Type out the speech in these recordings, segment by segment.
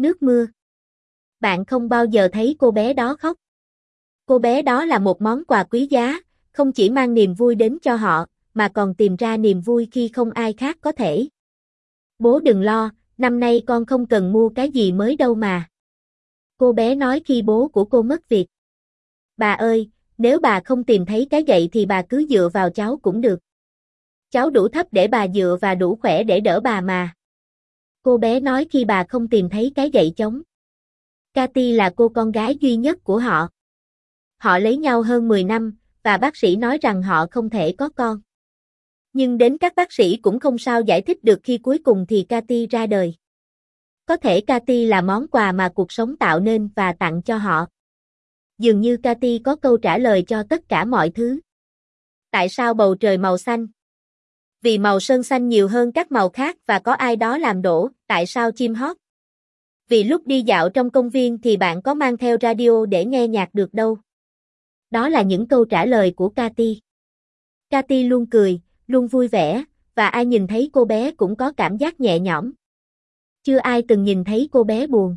nước mưa. Bạn không bao giờ thấy cô bé đó khóc. Cô bé đó là một món quà quý giá, không chỉ mang niềm vui đến cho họ, mà còn tìm ra niềm vui khi không ai khác có thể. Bố đừng lo, năm nay con không cần mua cái gì mới đâu mà. Cô bé nói khi bố của cô mất việc. Bà ơi, nếu bà không tìm thấy cái gậy thì bà cứ dựa vào cháu cũng được. Cháu đủ thấp để bà dựa và đủ khỏe để đỡ bà mà. Cô bé nói khi bà không tìm thấy cái gậy chống. Cathy là cô con gái duy nhất của họ. Họ lấy nhau hơn 10 năm, và bác sĩ nói rằng họ không thể có con. Nhưng đến các bác sĩ cũng không sao giải thích được khi cuối cùng thì Cathy ra đời. Có thể Cathy là món quà mà cuộc sống tạo nên và tặng cho họ. Dường như Cathy có câu trả lời cho tất cả mọi thứ. Tại sao bầu trời màu xanh? Vì màu sơn xanh nhiều hơn các màu khác và có ai đó làm đổ, tại sao chim hót? Vì lúc đi dạo trong công viên thì bạn có mang theo radio để nghe nhạc được đâu. Đó là những câu trả lời của Cathy. Cathy luôn cười, luôn vui vẻ, và ai nhìn thấy cô bé cũng có cảm giác nhẹ nhõm. Chưa ai từng nhìn thấy cô bé buồn.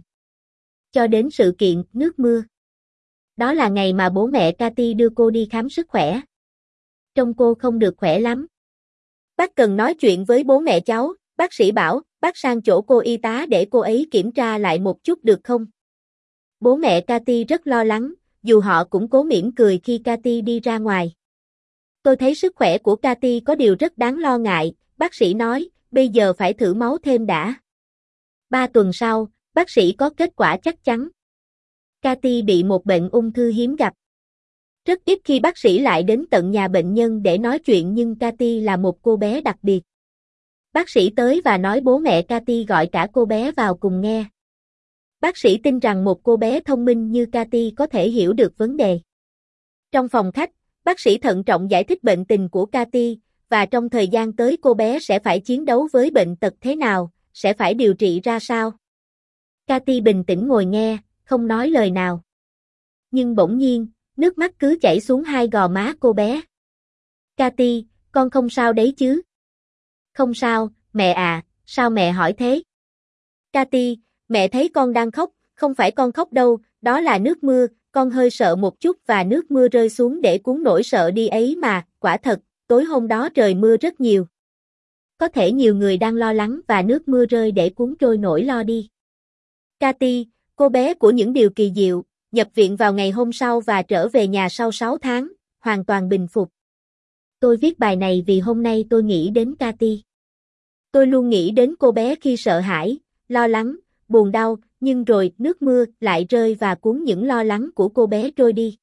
Cho đến sự kiện nước mưa. Đó là ngày mà bố mẹ Cathy đưa cô đi khám sức khỏe. Trông cô không được khỏe lắm. Bác cần nói chuyện với bố mẹ cháu, bác sĩ bảo, bác sang chỗ cô y tá để cô ấy kiểm tra lại một chút được không? Bố mẹ Cathy rất lo lắng, dù họ cũng cố mỉm cười khi Cathy đi ra ngoài. Tôi thấy sức khỏe của Cathy có điều rất đáng lo ngại, bác sĩ nói, bây giờ phải thử máu thêm đã. Ba tuần sau, bác sĩ có kết quả chắc chắn. Cathy bị một bệnh ung thư hiếm gặp. Rất ít khi bác sĩ lại đến tận nhà bệnh nhân để nói chuyện nhưng Cathy là một cô bé đặc biệt. Bác sĩ tới và nói bố mẹ Cathy gọi cả cô bé vào cùng nghe. Bác sĩ tin rằng một cô bé thông minh như Cathy có thể hiểu được vấn đề. Trong phòng khách, bác sĩ thận trọng giải thích bệnh tình của Cathy, và trong thời gian tới cô bé sẽ phải chiến đấu với bệnh tật thế nào, sẽ phải điều trị ra sao. Cathy bình tĩnh ngồi nghe, không nói lời nào. Nhưng bỗng nhiên, nước mắt cứ chảy xuống hai gò má cô bé. Cathy, con không sao đấy chứ? Không sao, mẹ à, sao mẹ hỏi thế? Cathy, mẹ thấy con đang khóc, không phải con khóc đâu, đó là nước mưa, con hơi sợ một chút và nước mưa rơi xuống để cuốn nổi sợ đi ấy mà, quả thật, tối hôm đó trời mưa rất nhiều. Có thể nhiều người đang lo lắng và nước mưa rơi để cuốn trôi nổi lo đi. Cathy, cô bé của những điều kỳ diệu, nhập viện vào ngày hôm sau và trở về nhà sau 6 tháng, hoàn toàn bình phục. Tôi viết bài này vì hôm nay tôi nghĩ đến Cathy. Tôi luôn nghĩ đến cô bé khi sợ hãi, lo lắng, buồn đau, nhưng rồi nước mưa lại rơi và cuốn những lo lắng của cô bé trôi đi.